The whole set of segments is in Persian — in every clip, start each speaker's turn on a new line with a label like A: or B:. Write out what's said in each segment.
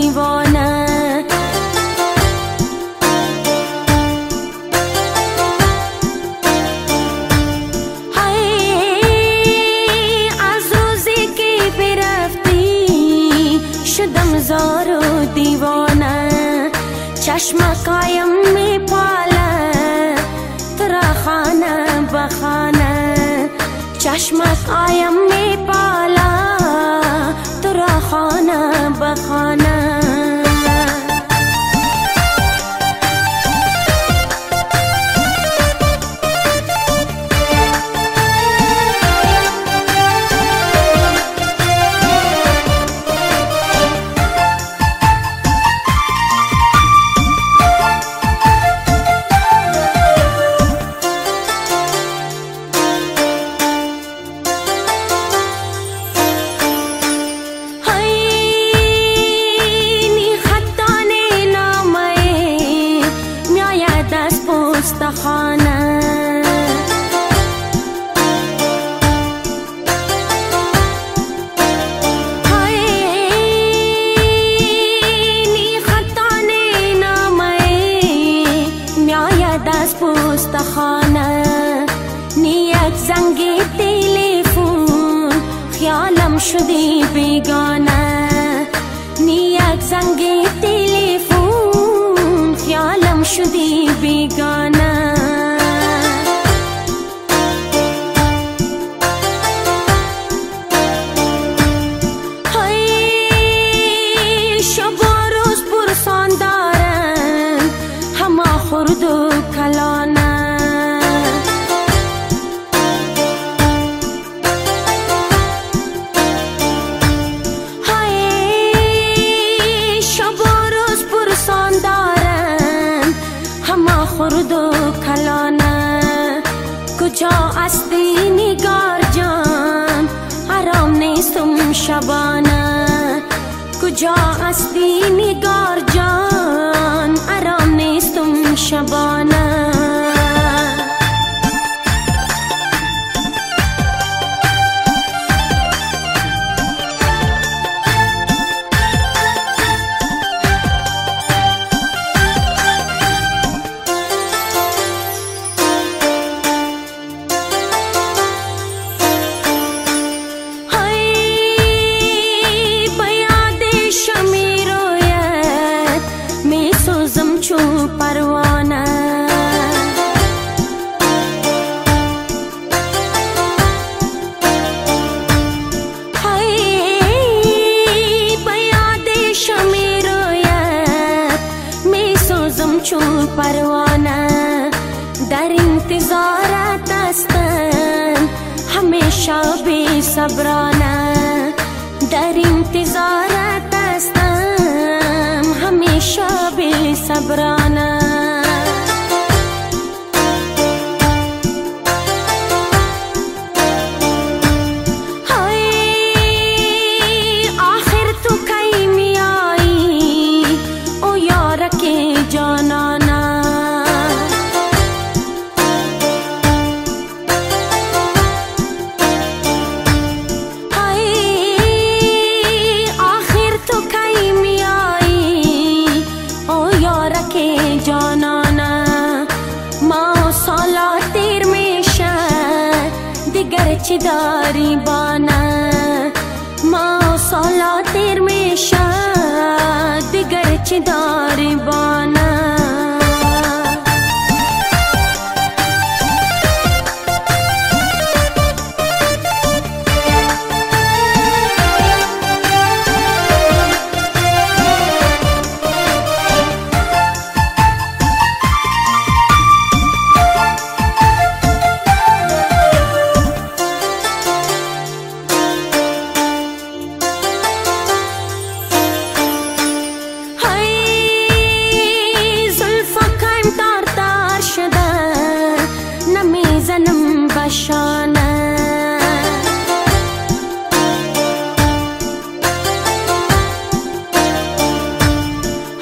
A: دیوانه زار و دیوانه. چشم قایم می پاله ترا خانه. بخانه چشم قایم می پاله ترا خانه. بخانه ঔষধি বেগনা নিয়াক সঙ্গে টেলিফোন খেয়ালম শুধু বেগনা کجا استی نگار جان حرام نیستم شبانه. کجا استی نگار جان حرام نیستم شبانه. بی صبرانه در انتظارت هستم. همیشه بی صبرانه. چی داری بانه ما سالا تیر میشه دیگر چی داری بانه نشانم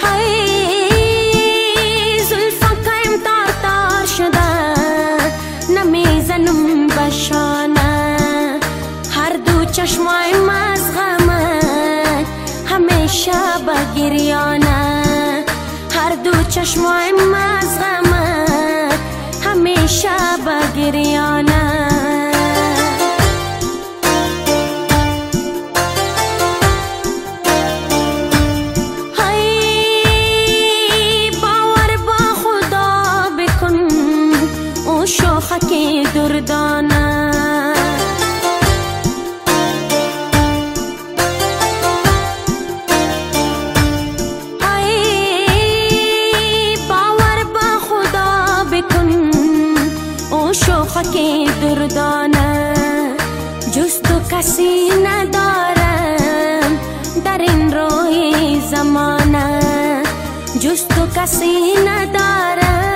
A: های زلفا کم تار تار شده نمی‌زنم بشانه هر دو چشمای مزغمه همیشه بگریانه هر دو چشمای مزغمه همیشه بگریانه justo casi nada ahora.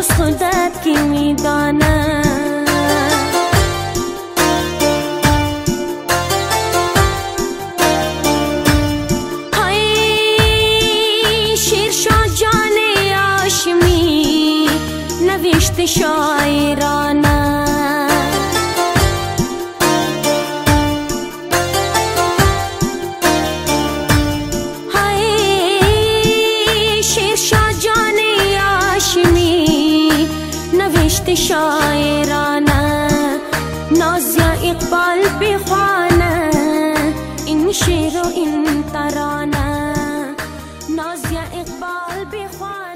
A: جز خودت کی میدانه ناز یا اقبال بخوانه این شعر و این ترانه. ناز یا اقبال بخوانه